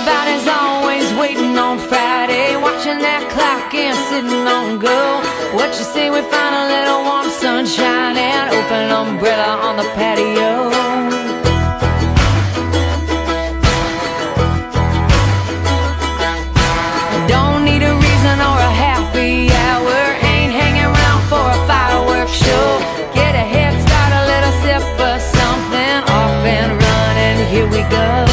Everybody's always waiting on Friday, watching that clock and sitting on go. What you say we find a little warm sunshine and open umbrella on the patio? Don't need a reason or a happy hour, ain't hanging around for a fireworks show. Get a head start, a little sip of something, off and running, here we go.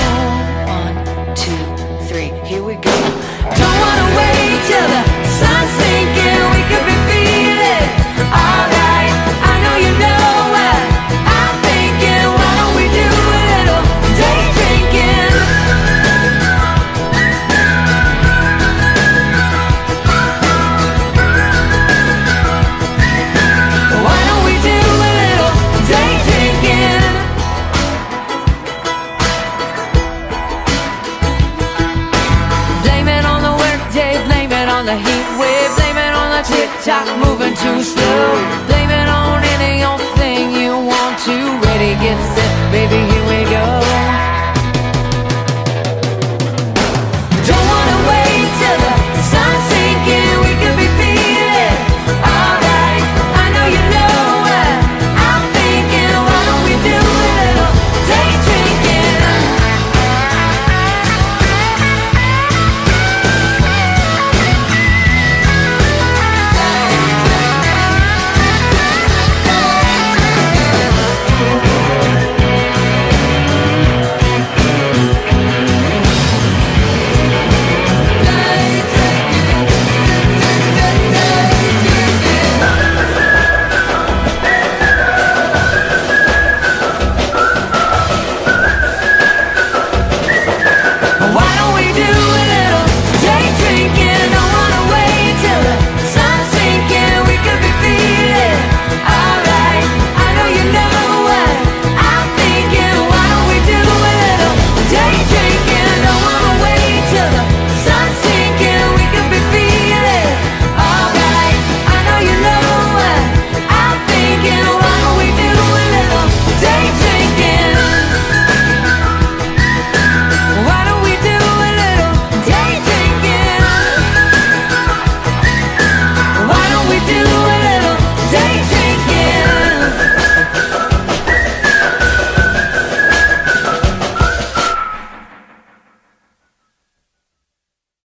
The heat wave, blame it on the tick tock moving too slow.